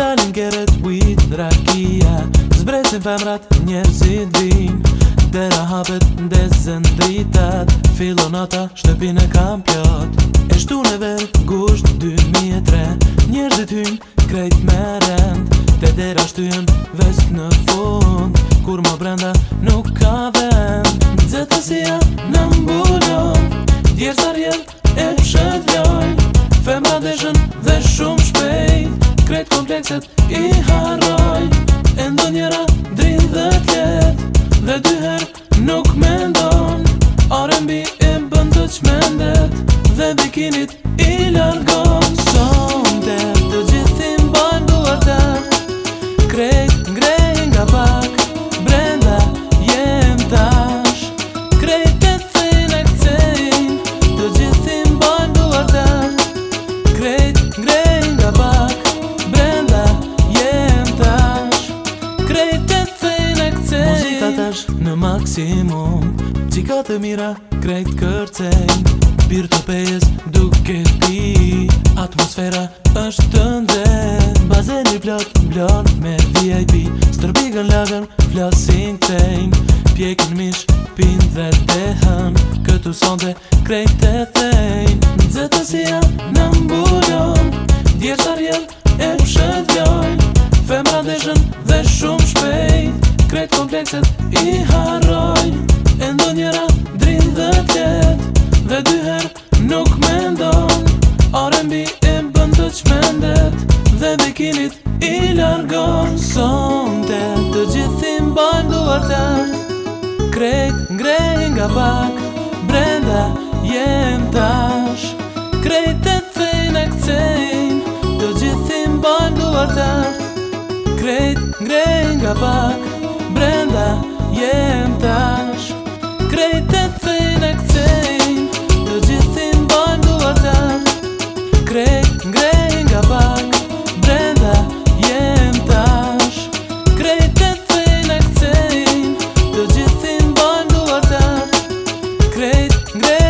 dalin kërët uit rakia Zbresin femrat njerëzit vin Dera hapet ndesën dritat Filon ata shtëpin e pjot E shtu në gusht 2003 Njerëzit hyn krejt me rend Te dera shtyën vest në fund Kur më brenda nuk ka vend Zetësia në mbulon Djerëzarjen e pshëdhë I haroj E ndo njëra drin dhe tjet Dhe dyher nuk me ndon R&B i bëndë të qmendet Dhe bikinit i largon në maksimum Qika të mira krejt kërcej Birë të pes duke pi Atmosfera është të ndze Bazeni plot blon me VIP Stërbigën lagën flasin ten Pjekin mish pin dhe dehën Këtu sonde krejt të thejn Nëzëtësia në mbulon Djerë të rjel e pshëdhjoj Femra dhe shën dhe shumë shpejt Krejt komplekset i kinit i largon Son të të gjithim bajnë duar të Krejt ngrej nga pak Brenda jem tash Krejt të thejnë e këtëjnë Të gjithim bajnë duar të Krejt ngrej nga pak ve